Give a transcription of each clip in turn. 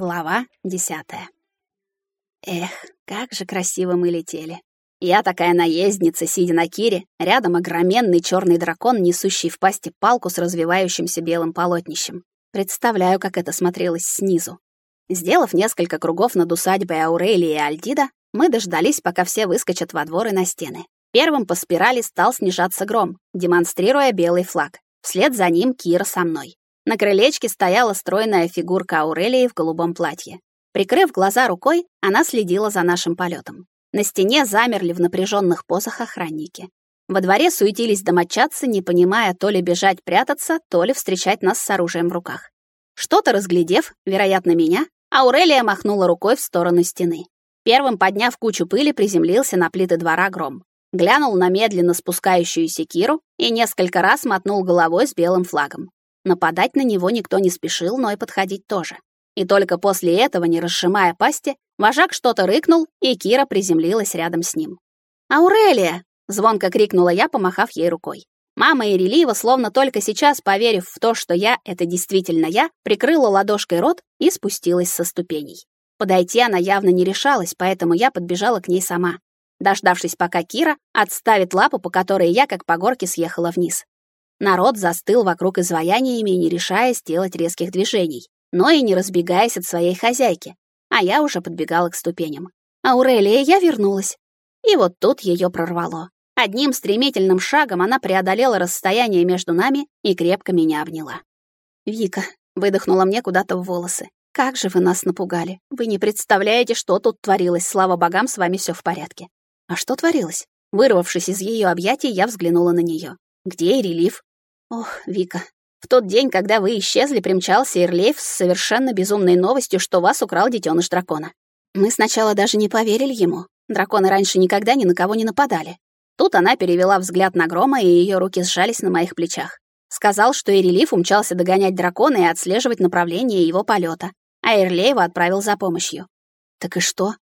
Глава десятая. Эх, как же красиво мы летели. Я такая наездница, сидя на кире, рядом огроменный черный дракон, несущий в пасти палку с развивающимся белым полотнищем. Представляю, как это смотрелось снизу. Сделав несколько кругов над усадьбой Аурелии и Альдида, мы дождались, пока все выскочат во двор и на стены. Первым по спирали стал снижаться гром, демонстрируя белый флаг. Вслед за ним Кира со мной. На крылечке стояла стройная фигурка Аурелии в голубом платье. Прикрыв глаза рукой, она следила за нашим полетом. На стене замерли в напряженных позах охранники. Во дворе суетились домочадцы, не понимая, то ли бежать прятаться, то ли встречать нас с оружием в руках. Что-то разглядев, вероятно, меня, Аурелия махнула рукой в сторону стены. Первым, подняв кучу пыли, приземлился на плиты двора гром. Глянул на медленно спускающуюся Киру и несколько раз мотнул головой с белым флагом. Нападать на него никто не спешил, но и подходить тоже. И только после этого, не расшимая пасти, вожак что-то рыкнул, и Кира приземлилась рядом с ним. «Аурелия!» — звонко крикнула я, помахав ей рукой. Мама Ирелиева, словно только сейчас поверив в то, что я — это действительно я, прикрыла ладошкой рот и спустилась со ступеней. Подойти она явно не решалась, поэтому я подбежала к ней сама, дождавшись, пока Кира отставит лапу, по которой я, как по горке, съехала вниз. Народ застыл вокруг изваяниями, не решая сделать резких движений, но и не разбегаясь от своей хозяйки. А я уже подбегала к ступеням. «Аурелия, я вернулась». И вот тут ее прорвало. Одним стремительным шагом она преодолела расстояние между нами и крепко меня обняла. «Вика», — выдохнула мне куда-то в волосы, — «как же вы нас напугали. Вы не представляете, что тут творилось. Слава богам, с вами все в порядке». «А что творилось?» Вырвавшись из ее объятий, я взглянула на нее. «Где Ирелив?» Ох, Вика, в тот день, когда вы исчезли, примчался Ирлейф с совершенно безумной новостью, что вас украл детеныш дракона. Мы сначала даже не поверили ему. Драконы раньше никогда ни на кого не нападали. Тут она перевела взгляд на Грома, и ее руки сжались на моих плечах. Сказал, что Ирелиф умчался догонять дракона и отслеживать направление его полета, а Ирлеева отправил за помощью. Так и что?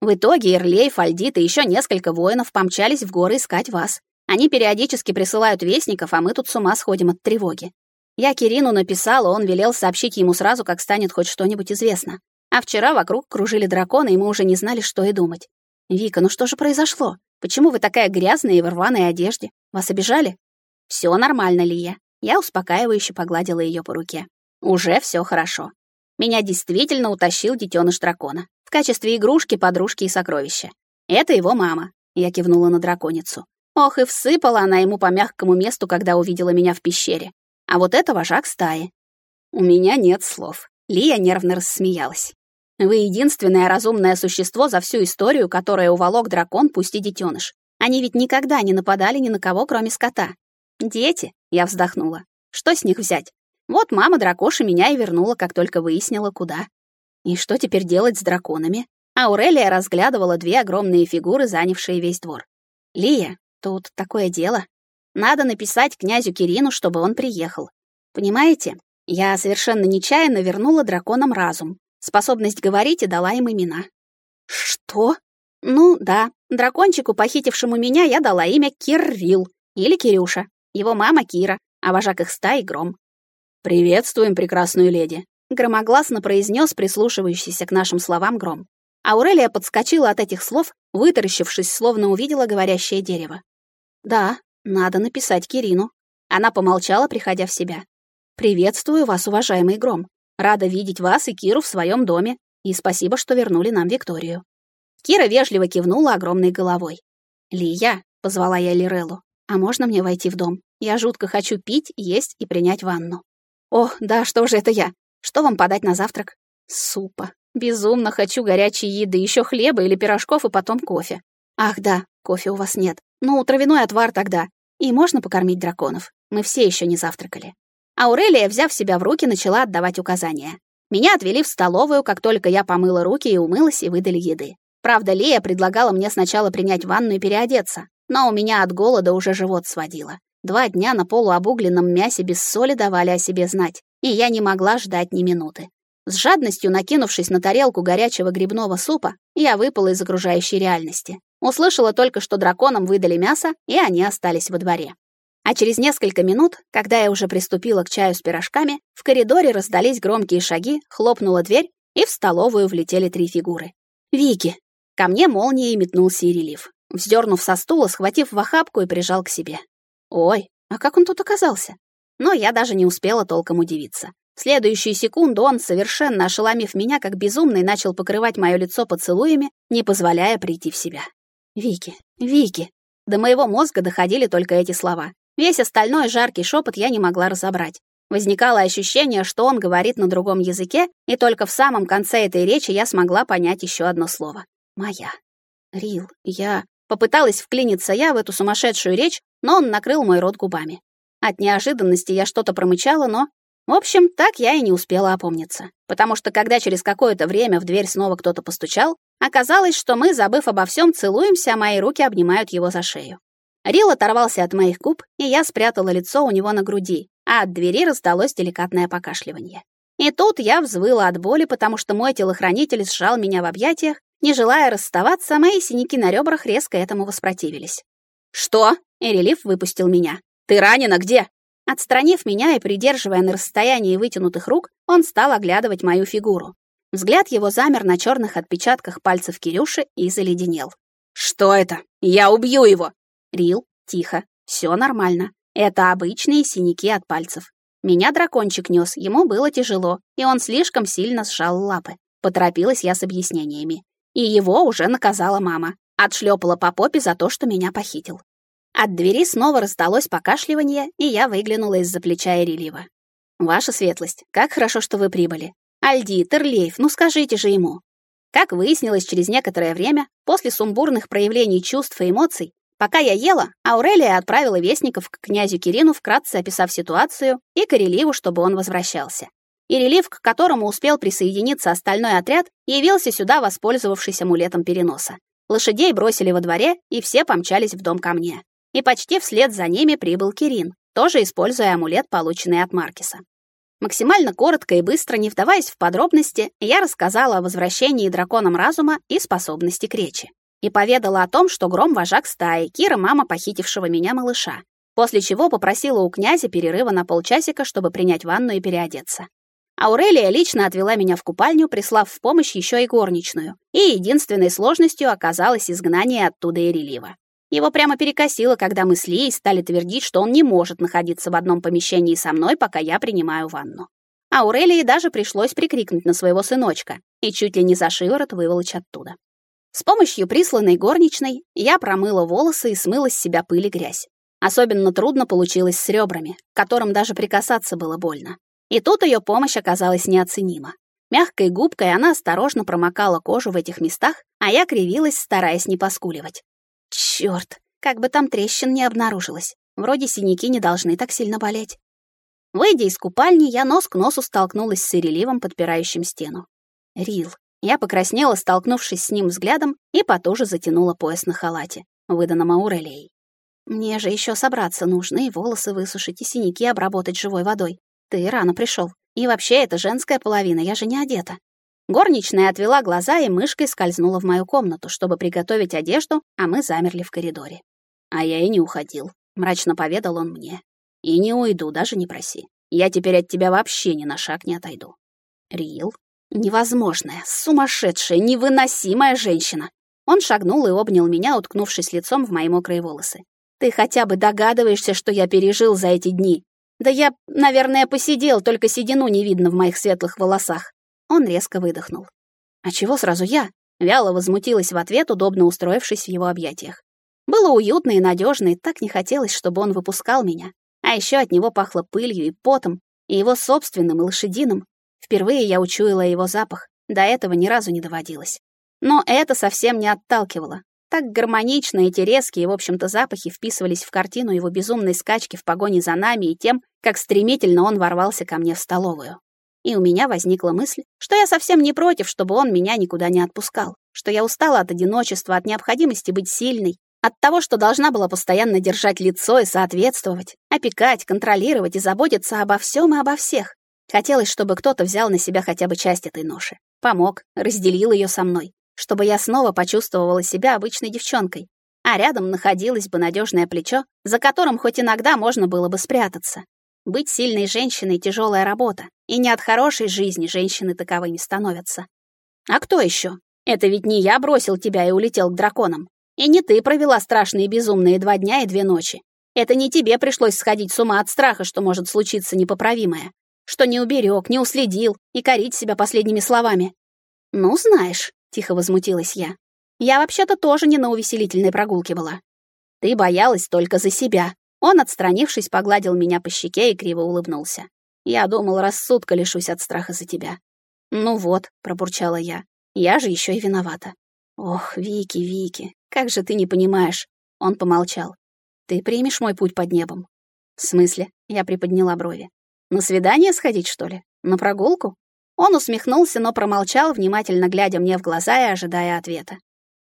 В итоге Ирлейф, Альдит и еще несколько воинов помчались в горы искать вас. Они периодически присылают вестников, а мы тут с ума сходим от тревоги. Я Кирину написала, он велел сообщить ему сразу, как станет хоть что-нибудь известно. А вчера вокруг кружили драконы, и мы уже не знали, что и думать. «Вика, ну что же произошло? Почему вы такая грязная и в рваной одежде? Вас обижали?» «Все нормально, Лия». Я успокаивающе погладила ее по руке. «Уже все хорошо. Меня действительно утащил детеныш дракона. В качестве игрушки, подружки и сокровища. Это его мама». Я кивнула на драконицу. Ох, и всыпала она ему по мягкому месту, когда увидела меня в пещере. А вот это вожак стаи. У меня нет слов. Лия нервно рассмеялась. Вы единственное разумное существо за всю историю, которое уволок дракон, пусть и детеныш. Они ведь никогда не нападали ни на кого, кроме скота. Дети, я вздохнула. Что с них взять? Вот мама дракоша меня и вернула, как только выяснила, куда. И что теперь делать с драконами? Аурелия разглядывала две огромные фигуры, занявшие весь двор. «Лия, Тут такое дело. Надо написать князю Кирину, чтобы он приехал. Понимаете, я совершенно нечаянно вернула драконам разум, способность говорить и дала им имена. Что? Ну да, дракончику, похитившему меня, я дала имя Кирилл или Кирюша. Его мама Кира, а вожак их стаи Гром. «Приветствуем прекрасную леди», — громогласно произнес прислушивающийся к нашим словам Гром. Аурелия подскочила от этих слов, вытаращившись, словно увидела говорящее дерево. Да, надо написать Кирину. Она помолчала, приходя в себя. Приветствую вас, уважаемый Гром. Рада видеть вас и Киру в своем доме. И спасибо, что вернули нам Викторию. Кира вежливо кивнула огромной головой. «Лия», — позвала я Лиреллу, — «а можно мне войти в дом? Я жутко хочу пить, есть и принять ванну». «О, да, что же это я? Что вам подать на завтрак?» «Супа. Безумно хочу горячей еды, еще хлеба или пирожков и потом кофе». «Ах да, кофе у вас нет. Ну, травяной отвар тогда. И можно покормить драконов. Мы все еще не завтракали. Аурелия, взяв себя в руки, начала отдавать указания. Меня отвели в столовую, как только я помыла руки и умылась, и выдали еды. Правда, Лея предлагала мне сначала принять ванну и переодеться, но у меня от голода уже живот сводило. Два дня на полуобугленном мясе без соли давали о себе знать, и я не могла ждать ни минуты. С жадностью накинувшись на тарелку горячего грибного супа, я выпала из окружающей реальности. Услышала только, что драконам выдали мясо, и они остались во дворе. А через несколько минут, когда я уже приступила к чаю с пирожками, в коридоре раздались громкие шаги, хлопнула дверь, и в столовую влетели три фигуры. «Вики!» Ко мне молнией метнулся Ирелив, вздернув со стула, схватив в охапку и прижал к себе. «Ой, а как он тут оказался?» Но я даже не успела толком удивиться. В следующую секунду он, совершенно ошеломив меня, как безумный, начал покрывать мое лицо поцелуями, не позволяя прийти в себя. «Вики, Вики!» До моего мозга доходили только эти слова. Весь остальной жаркий шепот я не могла разобрать. Возникало ощущение, что он говорит на другом языке, и только в самом конце этой речи я смогла понять еще одно слово. «Моя». «Рил, я...» Попыталась вклиниться я в эту сумасшедшую речь, но он накрыл мой рот губами. От неожиданности я что-то промычала, но... В общем, так я и не успела опомниться. Потому что когда через какое-то время в дверь снова кто-то постучал, оказалось, что мы, забыв обо всем, целуемся, а мои руки обнимают его за шею. Рил оторвался от моих губ, и я спрятала лицо у него на груди, а от двери раздалось деликатное покашливание. И тут я взвыла от боли, потому что мой телохранитель сжал меня в объятиях, не желая расставаться, мои синяки на ребрах резко этому воспротивились. «Что?» — Эрелиф выпустил меня. «Ты ранена где?» Отстранив меня и придерживая на расстоянии вытянутых рук, он стал оглядывать мою фигуру. Взгляд его замер на черных отпечатках пальцев Кирюши и заледенел. «Что это? Я убью его!» Рил, тихо, все нормально. Это обычные синяки от пальцев. Меня дракончик нес, ему было тяжело, и он слишком сильно сжал лапы. Поторопилась я с объяснениями. И его уже наказала мама. Отшлепала по попе за то, что меня похитил. От двери снова раздалось покашливание, и я выглянула из-за плеча Ирилива. «Ваша светлость, как хорошо, что вы прибыли. Альди, Терлеев, ну скажите же ему». Как выяснилось через некоторое время, после сумбурных проявлений чувств и эмоций, Пока я ела, Аурелия отправила вестников к князю Кирину, вкратце описав ситуацию, и к Иреливу, чтобы он возвращался. Ирелив, к которому успел присоединиться остальной отряд, явился сюда, воспользовавшись амулетом переноса. Лошадей бросили во дворе, и все помчались в дом ко мне. И почти вслед за ними прибыл Кирин, тоже используя амулет, полученный от Маркиса. Максимально коротко и быстро, не вдаваясь в подробности, я рассказала о возвращении драконам разума и способности к речи и поведала о том, что Гром — вожак стаи, Кира — мама похитившего меня малыша, после чего попросила у князя перерыва на полчасика, чтобы принять ванну и переодеться. Аурелия лично отвела меня в купальню, прислав в помощь еще и горничную, и единственной сложностью оказалось изгнание оттуда Ирелива. Его прямо перекосило, когда мы с Лией стали твердить, что он не может находиться в одном помещении со мной, пока я принимаю ванну. Аурелии даже пришлось прикрикнуть на своего сыночка и чуть ли не за шиворот выволочь оттуда. С помощью присланной горничной я промыла волосы и смыла с себя пыль и грязь. Особенно трудно получилось с ребрами, к которым даже прикасаться было больно. И тут ее помощь оказалась неоценима. Мягкой губкой она осторожно промокала кожу в этих местах, а я кривилась, стараясь не поскуливать. Чёрт, как бы там трещин не обнаружилось. Вроде синяки не должны так сильно болеть. Выйдя из купальни, я нос к носу столкнулась с Иреливом, подпирающим стену. Рил, я покраснела, столкнувшись с ним взглядом, и потуже затянула пояс на халате, выданном Аурелией. Мне же еще собраться нужно и волосы высушить, и синяки обработать живой водой. Ты рано пришел. И вообще, это женская половина, я же не одета. Горничная отвела глаза и мышкой скользнула в мою комнату, чтобы приготовить одежду, а мы замерли в коридоре. А я и не уходил, мрачно поведал он мне. И не уйду, даже не проси. Я теперь от тебя вообще ни на шаг не отойду. Рил, Невозможная, сумасшедшая, невыносимая женщина. Он шагнул и обнял меня, уткнувшись лицом в мои мокрые волосы. Ты хотя бы догадываешься, что я пережил за эти дни? Да я, наверное, посидел, только седину не видно в моих светлых волосах. Он резко выдохнул. А чего сразу я? Вяло возмутилась в ответ, удобно устроившись в его объятиях. Было уютно и надежно, и так не хотелось, чтобы он выпускал меня. А еще от него пахло пылью и потом, и его собственным, и лошадиным. Впервые я учуяла его запах, до этого ни разу не доводилось. Но это совсем не отталкивало. Так гармонично эти резкие, в общем-то, запахи вписывались в картину его безумной скачки в погоне за нами и тем, как стремительно он ворвался ко мне в столовую. И у меня возникла мысль, что я совсем не против, чтобы он меня никуда не отпускал, что я устала от одиночества, от необходимости быть сильной, от того, что должна была постоянно держать лицо и соответствовать, опекать, контролировать и заботиться обо всем и обо всех. Хотелось, чтобы кто-то взял на себя хотя бы часть этой ноши, помог, разделил ее со мной, чтобы я снова почувствовала себя обычной девчонкой, а рядом находилось бы надежное плечо, за которым хоть иногда можно было бы спрятаться. Быть сильной женщиной — тяжелая работа, и не от хорошей жизни женщины таковыми становятся. А кто еще? Это ведь не я бросил тебя и улетел к драконам. И не ты провела страшные безумные два дня и две ночи. Это не тебе пришлось сходить с ума от страха, что может случиться непоправимое. Что не уберег, не уследил и корить себя последними словами. «Ну, знаешь», — тихо возмутилась я, «я вообще-то тоже не на увеселительной прогулке была. Ты боялась только за себя». Он, отстранившись, погладил меня по щеке и криво улыбнулся. «Я думал, рассудка лишусь от страха за тебя». «Ну вот», — пробурчала я, — «я же еще и виновата». «Ох, Вики, Вики, как же ты не понимаешь?» Он помолчал. «Ты примешь мой путь под небом?» «В смысле?» — я приподняла брови. «На свидание сходить, что ли? На прогулку?» Он усмехнулся, но промолчал, внимательно глядя мне в глаза и ожидая ответа.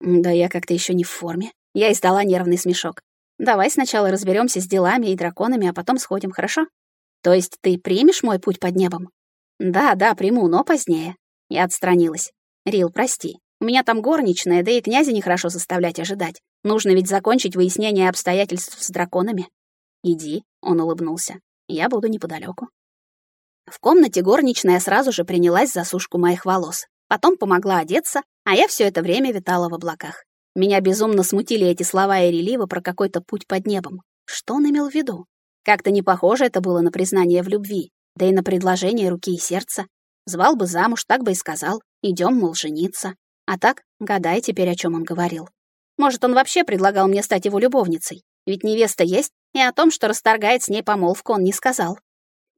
«Да я как-то еще не в форме». Я издала нервный смешок. «Давай сначала разберемся с делами и драконами, а потом сходим, хорошо? То есть ты примешь мой путь под небом?» «Да, да, приму, но позднее». Я отстранилась. «Рил, прости. У меня там горничная, да и князя нехорошо заставлять ожидать. Нужно ведь закончить выяснение обстоятельств с драконами». «Иди», — он улыбнулся. «Я буду неподалеку. В комнате горничная сразу же принялась за сушку моих волос. Потом помогла одеться, а я все это время витала в облаках. Меня безумно смутили эти слова и релива про какой-то путь под небом. Что он имел в виду? Как-то не похоже это было на признание в любви, да и на предложение руки и сердца. Звал бы замуж, так бы и сказал. Идем, мол, жениться. А так, гадай теперь, о чем он говорил. Может, он вообще предлагал мне стать его любовницей? Ведь невеста есть, и о том, что расторгает с ней помолвку, он не сказал.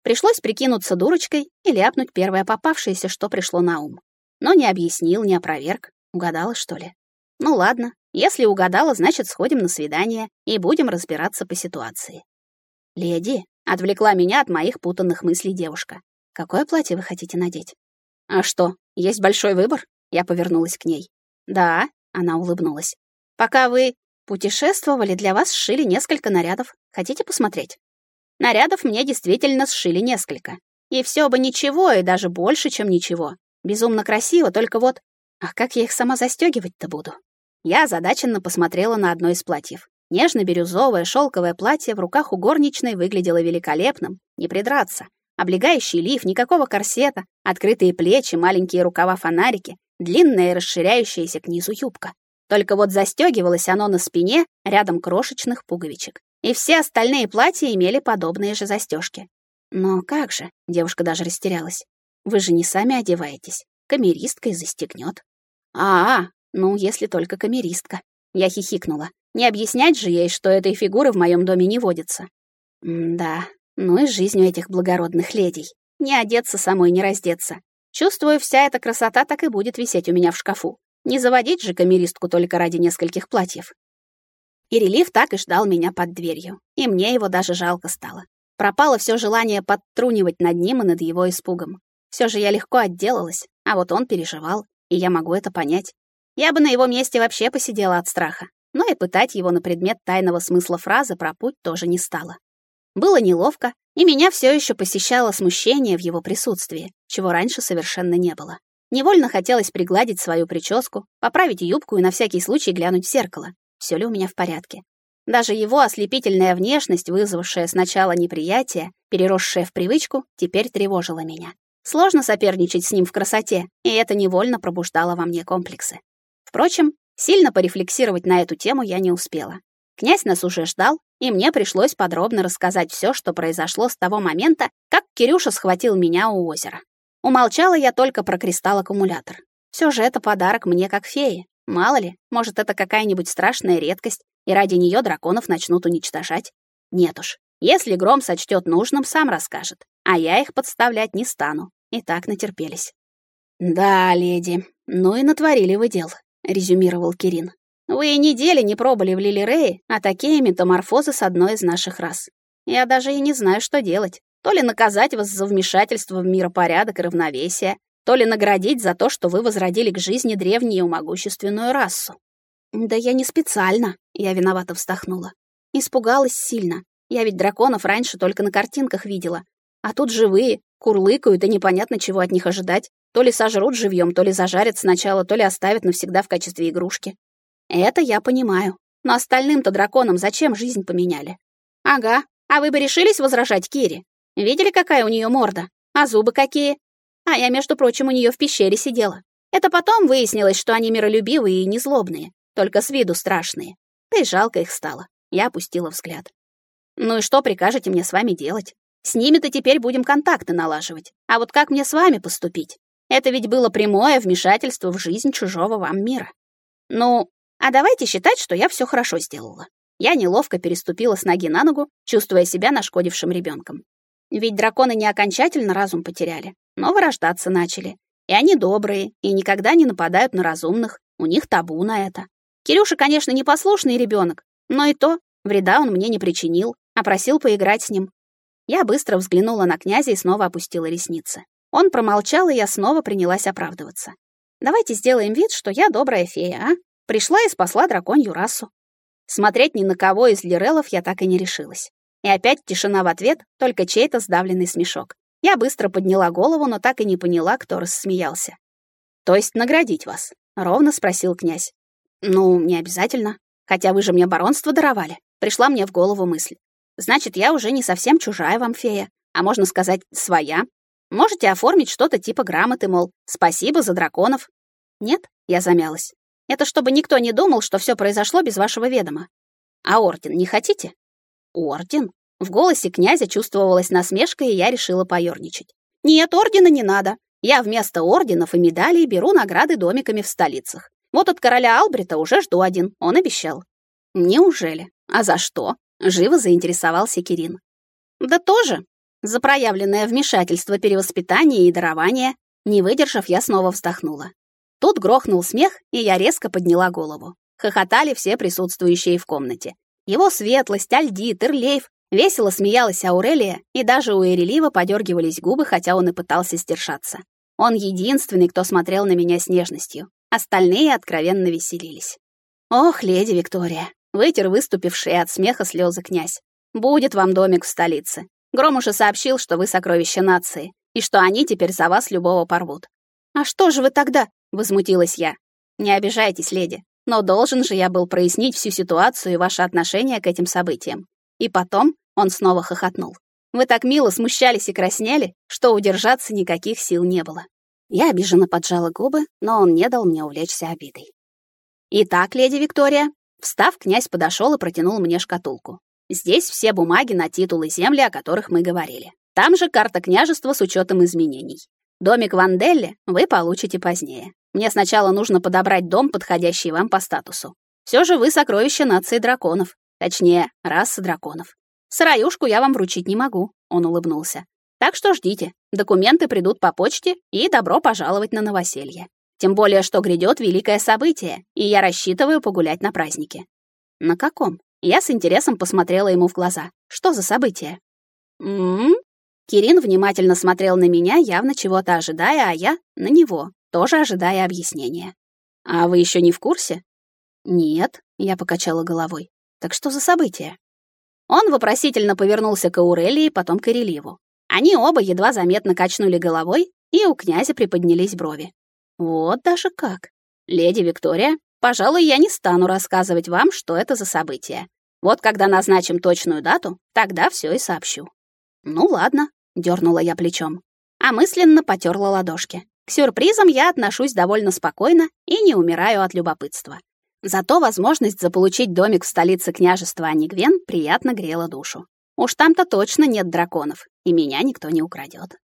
Пришлось прикинуться дурочкой и ляпнуть первое попавшееся, что пришло на ум. Но не объяснил, не опроверг. Угадала, что ли? Ну ладно, если угадала, значит, сходим на свидание и будем разбираться по ситуации. Леди, отвлекла меня от моих путанных мыслей девушка. Какое платье вы хотите надеть? А что, есть большой выбор? Я повернулась к ней. Да, она улыбнулась. Пока вы путешествовали, для вас сшили несколько нарядов. Хотите посмотреть? Нарядов мне действительно сшили несколько. И все бы ничего, и даже больше, чем ничего. Безумно красиво, только вот... Ах, как я их сама застегивать-то буду? Я озадаченно посмотрела на одно из платьев. Нежно-бирюзовое шелковое платье в руках у горничной выглядело великолепным, не придраться. Облегающий лиф, никакого корсета, открытые плечи, маленькие рукава-фонарики, длинная и расширяющаяся к низу юбка. Только вот застегивалось оно на спине рядом крошечных пуговичек. И все остальные платья имели подобные же застежки. Но как же, девушка даже растерялась. Вы же не сами одеваетесь. Камеристка и застегнет. А, -а, ну, если только камеристка. Я хихикнула. Не объяснять же ей, что этой фигуры в моем доме не водится. М да, ну и жизнь у этих благородных ледей. Не одеться самой, не раздеться. Чувствую, вся эта красота так и будет висеть у меня в шкафу. Не заводить же камеристку только ради нескольких платьев. И релиф так и ждал меня под дверью. И мне его даже жалко стало. Пропало все желание подтрунивать над ним и над его испугом. Все же я легко отделалась, а вот он переживал, и я могу это понять. Я бы на его месте вообще посидела от страха, но и пытать его на предмет тайного смысла фразы про путь тоже не стала. Было неловко, и меня все еще посещало смущение в его присутствии, чего раньше совершенно не было. Невольно хотелось пригладить свою прическу, поправить юбку и на всякий случай глянуть в зеркало все ли у меня в порядке. Даже его ослепительная внешность, вызвавшая сначала неприятие, переросшая в привычку, теперь тревожила меня. Сложно соперничать с ним в красоте, и это невольно пробуждало во мне комплексы. Впрочем, сильно порефлексировать на эту тему я не успела. Князь нас уже ждал, и мне пришлось подробно рассказать все, что произошло с того момента, как Кирюша схватил меня у озера. Умолчала я только про кристалл-аккумулятор. Все же это подарок мне как фее, Мало ли, может, это какая-нибудь страшная редкость, и ради нее драконов начнут уничтожать. Нет уж, если Гром сочтет нужным, сам расскажет, а я их подставлять не стану. И так натерпелись. «Да, леди, ну и натворили вы дел», — резюмировал Кирин. «Вы и недели не пробыли в Лилирее, а такие метаморфозы с одной из наших рас. Я даже и не знаю, что делать. То ли наказать вас за вмешательство в миропорядок и равновесие, то ли наградить за то, что вы возродили к жизни древнюю могущественную расу. Да я не специально, я виновато вздохнула. Испугалась сильно. Я ведь драконов раньше только на картинках видела. А тут живые, курлыкают, и непонятно, чего от них ожидать. То ли сожрут живьем, то ли зажарят сначала, то ли оставят навсегда в качестве игрушки. Это я понимаю. Но остальным-то драконам зачем жизнь поменяли? Ага, а вы бы решились возражать Кире? Видели, какая у нее морда? А зубы какие? А я, между прочим, у нее в пещере сидела. Это потом выяснилось, что они миролюбивые и незлобные, только с виду страшные. Да и жалко их стало. Я опустила взгляд. Ну и что прикажете мне с вами делать? С ними-то теперь будем контакты налаживать. А вот как мне с вами поступить? Это ведь было прямое вмешательство в жизнь чужого вам мира. Ну, а давайте считать, что я все хорошо сделала. Я неловко переступила с ноги на ногу, чувствуя себя нашкодившим ребенком. Ведь драконы не окончательно разум потеряли, но вырождаться начали. И они добрые, и никогда не нападают на разумных, у них табу на это. Кирюша, конечно, непослушный ребенок, но и то вреда он мне не причинил, а просил поиграть с ним. Я быстро взглянула на князя и снова опустила ресницы. Он промолчал, и я снова принялась оправдываться. Давайте сделаем вид, что я добрая фея, а? Пришла и спасла драконью расу. Смотреть ни на кого из лирелов я так и не решилась. И опять тишина в ответ, только чей-то сдавленный смешок. Я быстро подняла голову, но так и не поняла, кто рассмеялся. «То есть наградить вас?» — ровно спросил князь. «Ну, не обязательно. Хотя вы же мне баронство даровали. Пришла мне в голову мысль. Значит, я уже не совсем чужая вам фея, а можно сказать, своя. Можете оформить что-то типа грамоты, мол, спасибо за драконов. Нет, я замялась. Это чтобы никто не думал, что все произошло без вашего ведома. А орден не хотите? Орден? В голосе князя чувствовалась насмешка, и я решила поёрничать. Нет, ордена не надо. Я вместо орденов и медалей беру награды домиками в столицах. Вот от короля Албрита уже жду один, он обещал. Неужели? А за что? Живо заинтересовался Кирин. Да тоже. За проявленное вмешательство, перевоспитание и дарование. Не выдержав, я снова вздохнула. Тут грохнул смех, и я резко подняла голову. Хохотали все присутствующие в комнате. Его светлость, Альди, Терлейф, весело смеялась Аурелия, и даже у Эрелива подергивались губы, хотя он и пытался сдержаться. Он единственный, кто смотрел на меня с нежностью. Остальные откровенно веселились. Ох, леди Виктория, Вытер выступившие от смеха слезы князь. «Будет вам домик в столице. Гром уже сообщил, что вы сокровище нации, и что они теперь за вас любого порвут». «А что же вы тогда?» — возмутилась я. «Не обижайтесь, леди, но должен же я был прояснить всю ситуацию и ваше отношение к этим событиям». И потом он снова хохотнул. «Вы так мило смущались и краснели, что удержаться никаких сил не было». Я обиженно поджала губы, но он не дал мне увлечься обидой. «Итак, леди Виктория, Встав, князь подошел и протянул мне шкатулку. Здесь все бумаги на титулы земли, о которых мы говорили. Там же карта княжества с учетом изменений. Домик в Анделле вы получите позднее. Мне сначала нужно подобрать дом, подходящий вам по статусу. Все же вы сокровище нации драконов. Точнее, расы драконов. Сыроюшку я вам вручить не могу, он улыбнулся. Так что ждите. Документы придут по почте, и добро пожаловать на новоселье. Тем более, что грядет великое событие, и я рассчитываю погулять на празднике. На каком? Я с интересом посмотрела ему в глаза. Что за событие? М-м. Кирин внимательно смотрел на меня, явно чего-то ожидая, а я на него, тоже ожидая объяснения. А вы еще не в курсе? Нет, я покачала головой. Так что за событие? Он вопросительно повернулся к Аурелии, потом к Иреливу. Они оба едва заметно качнули головой, и у князя приподнялись брови. Вот даже как. Леди Виктория, пожалуй, я не стану рассказывать вам, что это за событие. Вот когда назначим точную дату, тогда все и сообщу. Ну ладно, дернула я плечом, а мысленно потерла ладошки. К сюрпризам я отношусь довольно спокойно и не умираю от любопытства. Зато возможность заполучить домик в столице княжества Анигвен приятно грела душу. Уж там-то точно нет драконов, и меня никто не украдет.